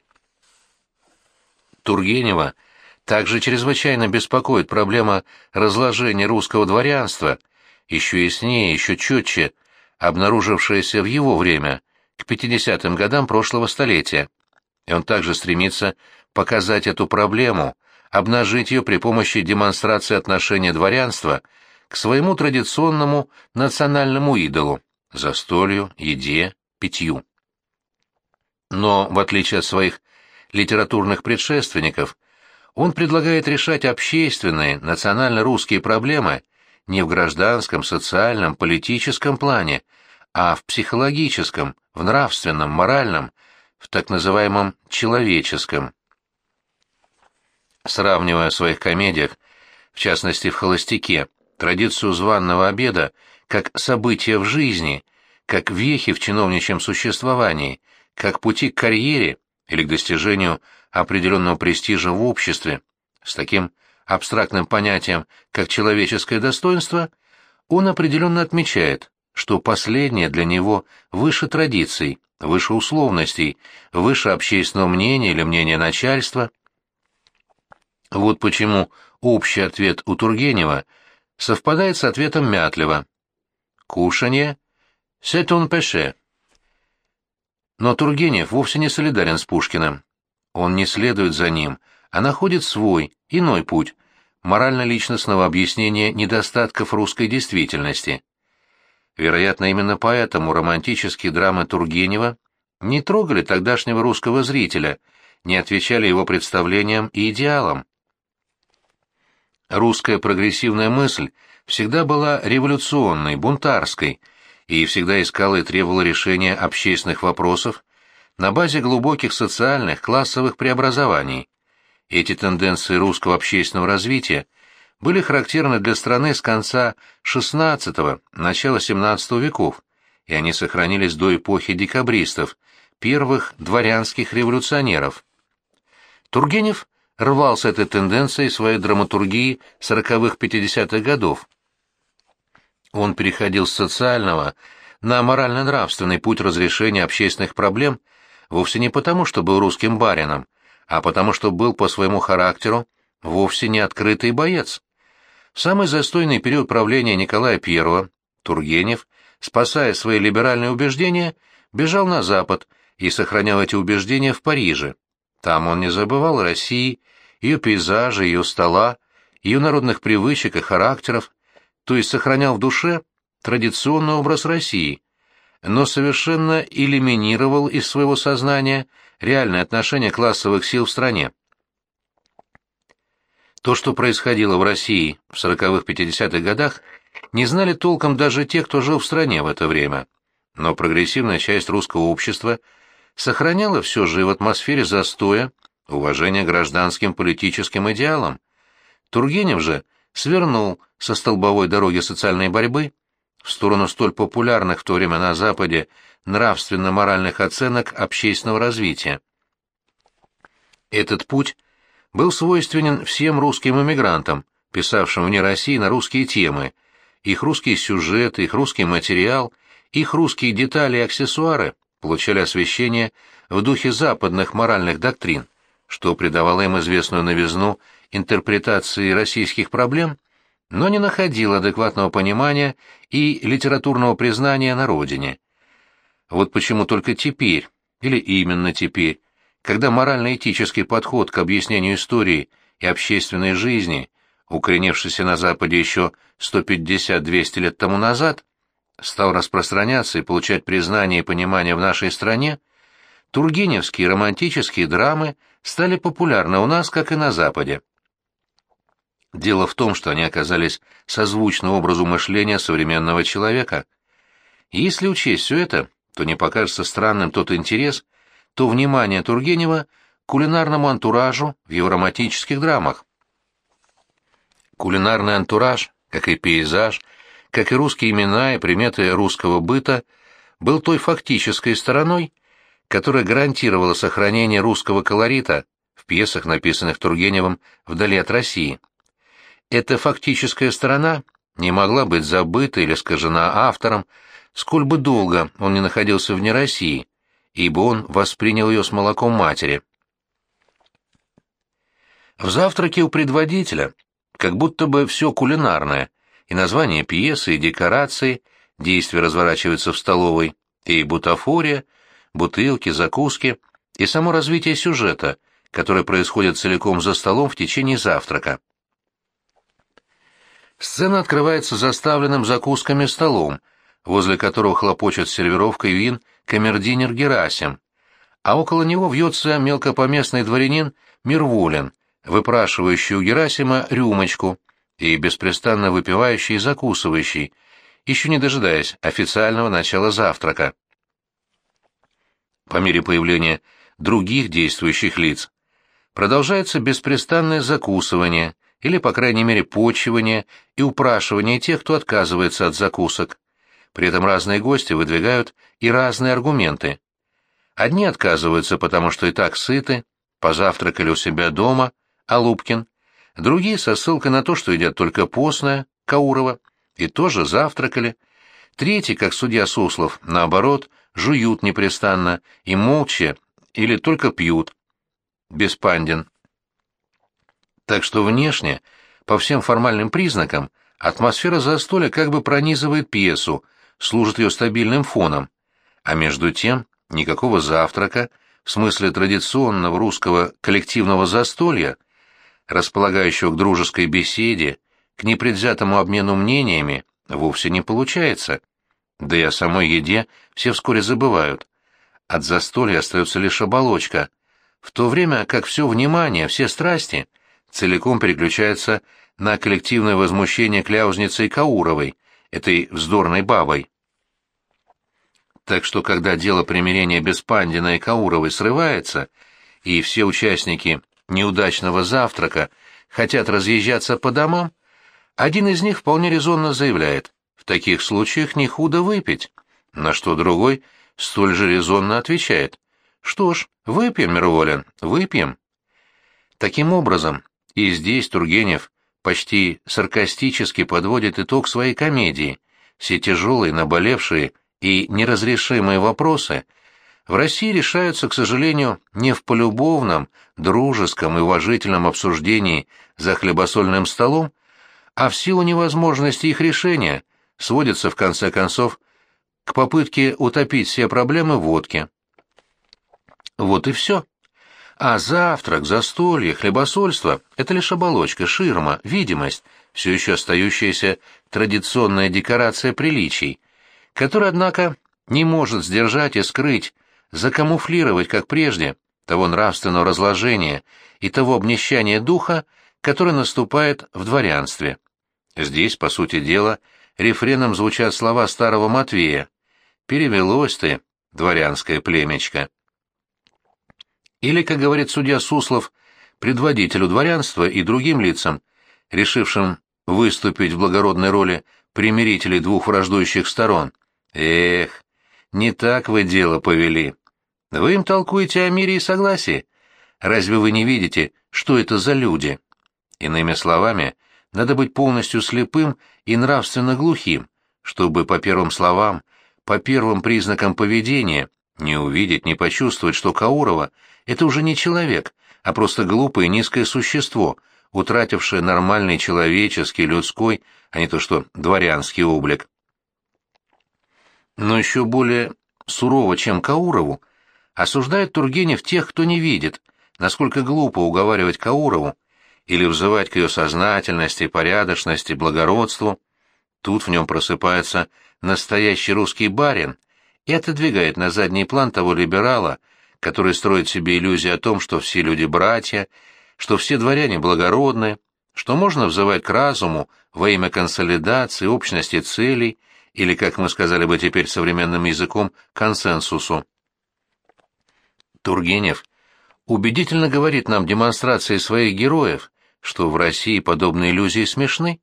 Тургенева также чрезвычайно беспокоит проблема разложения русского дворянства, еще яснее, еще четче, обнаружившаяся в его время – к 50-м годам прошлого столетия. И он также стремится показать эту проблему, обнажить ее при помощи демонстрации отношения дворянства к своему традиционному национальному идолу, застолью, еде, питью. Но, в отличие от своих литературных предшественников, он предлагает решать общественные, национально-русские проблемы не в гражданском, социальном, политическом плане, а в психологическом, в нравственном, моральном, в так называемом человеческом. Сравнивая в своих комедиях, в частности в «Холостяке», традицию званного обеда как событие в жизни, как вехи в чиновничьем существовании, как пути к карьере или к достижению определенного престижа в обществе, с таким абстрактным понятием, как человеческое достоинство, он определенно отмечает, что последнее для него выше традиций, выше условностей, выше общественного мнения или мнения начальства. Вот почему общий ответ у Тургенева совпадает с ответом Мятлева. Кушанье — «c'est un péché». Но Тургенев вовсе не солидарен с Пушкиным. Он не следует за ним, а находит свой, иной путь, морально-личностного объяснения недостатков русской действительности. Вероятно, именно поэтому романтические драмы Тургенева не трогали тогдашнего русского зрителя, не отвечали его представлениям и идеалам. Русская прогрессивная мысль всегда была революционной, бунтарской, и всегда искала и требовала решения общественных вопросов на базе глубоких социальных, классовых преобразований. Эти тенденции русского общественного развития были характерны для страны с конца XVI – начала XVII веков, и они сохранились до эпохи декабристов, первых дворянских революционеров. Тургенев рвал с этой тенденцией своей драматургии 40-х-50-х годов. Он переходил с социального на морально-нравственный путь разрешения общественных проблем вовсе не потому, что был русским барином, а потому, что был по своему характеру вовсе не открытый боец. Самый застойный период правления Николая I Тургенев, спасая свои либеральные убеждения, бежал на Запад и сохранял эти убеждения в Париже. Там он не забывал России, ее пейзажи, ее стола, ее народных привычек и характеров, то есть сохранял в душе традиционный образ России, но совершенно элиминировал из своего сознания реальное отношение классовых сил в стране. То, что происходило в России в 40-х-50-х годах, не знали толком даже те, кто жил в стране в это время. Но прогрессивная часть русского общества сохраняла все же в атмосфере застоя уважение гражданским политическим идеалам. Тургенев же свернул со столбовой дороги социальной борьбы в сторону столь популярных в то время на Западе нравственно-моральных оценок общественного развития. Этот путь был свойственен всем русским эмигрантам, писавшим вне России на русские темы, их русские сюжеты, их русский материал, их русские детали и аксессуары получали освещение в духе западных моральных доктрин что придавало им известную новизну интерпретации российских проблем, но не находило адекватного понимания и литературного признания на родине. Вот почему только теперь, или именно теперь, когда морально-этический подход к объяснению истории и общественной жизни, укоренившийся на Западе еще 150-200 лет тому назад, стал распространяться и получать признание и понимание в нашей стране, тургеневские романтические драмы стали популярны у нас, как и на Западе. Дело в том, что они оказались созвучны образу мышления современного человека. если учесть все это, то не покажется странным тот интерес, то внимание Тургенева к кулинарному антуражу в его романтических драмах. Кулинарный антураж, как и пейзаж, как и русские имена и приметы русского быта, был той фактической стороной, которая гарантировала сохранение русского колорита в пьесах, написанных Тургеневым вдали от России. Эта фактическая сторона не могла быть забыта или скажена автором, сколь бы долго он не находился вне России, ибо он воспринял ее с молоком матери. В завтраке у предводителя как будто бы все кулинарное, и название пьесы, и декорации, действие разворачивается в столовой, и бутафория, бутылки, закуски и само развитие сюжета, которое происходит целиком за столом в течение завтрака. Сцена открывается заставленным закусками столом, возле которого хлопочет сервировкой вин камердинер Герасим, а около него вьется мелкопоместный дворянин Мирвулин, выпрашивающий у Герасима рюмочку и беспрестанно выпивающий и закусывающий, еще не дожидаясь официального начала завтрака. По мере появления других действующих лиц продолжается беспрестанное закусывание или, по крайней мере, почивание и упрашивание тех, кто отказывается от закусок. При этом разные гости выдвигают и разные аргументы. Одни отказываются, потому что и так сыты, позавтракали у себя дома, а Лупкин. Другие со ссылкой на то, что едят только постное, Каурова, и тоже завтракали. Третьи, как судья Суслов, наоборот, жуют непрестанно и молча или только пьют. Беспандин. Так что внешне, по всем формальным признакам, атмосфера застолья как бы пронизывает пьесу, служит ее стабильным фоном. А между тем, никакого завтрака, в смысле традиционного русского коллективного застолья, располагающего к дружеской беседе, к непредвзятому обмену мнениями, вовсе не получается. Да и о самой еде все вскоре забывают. От застолья остается лишь оболочка, в то время как все внимание, все страсти целиком переключаются на коллективное возмущение кляузницей Кауровой, этой вздорной бабой. Так что, когда дело примирения Беспандина и Кауровой срывается, и все участники неудачного завтрака хотят разъезжаться по домам, один из них вполне резонно заявляет, в таких случаях не худо выпить, на что другой столь же резонно отвечает, что ж, выпьем, Мирволин, выпьем. Таким образом, и здесь Тургенев почти саркастически подводит итог своей комедии. Все тяжелые, наболевшие и неразрешимые вопросы в России решаются, к сожалению, не в полюбовном, дружеском и уважительном обсуждении за хлебосольным столом, а в силу невозможности их решения сводятся, в конце концов, к попытке утопить все проблемы в водке. Вот и все. А завтрак, застолье, хлебосольство — это лишь оболочка, ширма, видимость, все еще остающаяся традиционная декорация приличий, которая, однако, не может сдержать и скрыть, закамуфлировать, как прежде, того нравственного разложения и того обнищания духа, которое наступает в дворянстве. Здесь, по сути дела, рефреном звучат слова старого Матвея «Перевелось ты, дворянское племечко». Или, как говорит судья Суслов, предводителю дворянства и другим лицам, решившим выступить в благородной роли примирителей двух враждующих сторон. Эх, не так вы дело повели. Вы им толкуете о мире и согласии. Разве вы не видите, что это за люди? Иными словами, надо быть полностью слепым и нравственно глухим, чтобы по первым словам, по первым признакам поведения не увидеть, не почувствовать, что Каурова — это уже не человек, а просто глупое низкое существо, утратившее нормальный человеческий, людской, а не то что дворянский облик. Но еще более сурово, чем Каурову, осуждает Тургенев тех, кто не видит, насколько глупо уговаривать Каурову или взывать к ее сознательности, порядочности, благородству. Тут в нем просыпается настоящий русский барин, и отодвигает на задний план того либерала, который строит себе иллюзии о том, что все люди братья, что все дворяне благородны, что можно взывать к разуму во имя консолидации, общности целей или, как мы сказали бы теперь современным языком, консенсусу. Тургенев убедительно говорит нам демонстрацией своих героев, что в России подобные иллюзии смешны.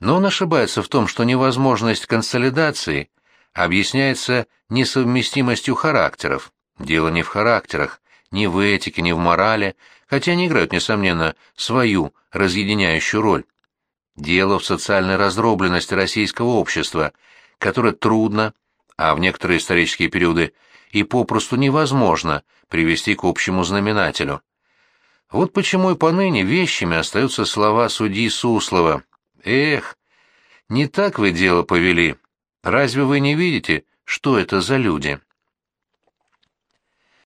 Но он ошибается в том, что невозможность консолидации объясняется несовместимостью характеров. Дело не в характерах, ни в этике, ни в морали, хотя они играют, несомненно, свою разъединяющую роль. Дело в социальной раздробленности российского общества, которое трудно, а в некоторые исторические периоды и попросту невозможно привести к общему знаменателю. Вот почему и поныне вещами остаются слова судьи Суслова. «Эх, не так вы дело повели, Разве вы не видите, что это за люди?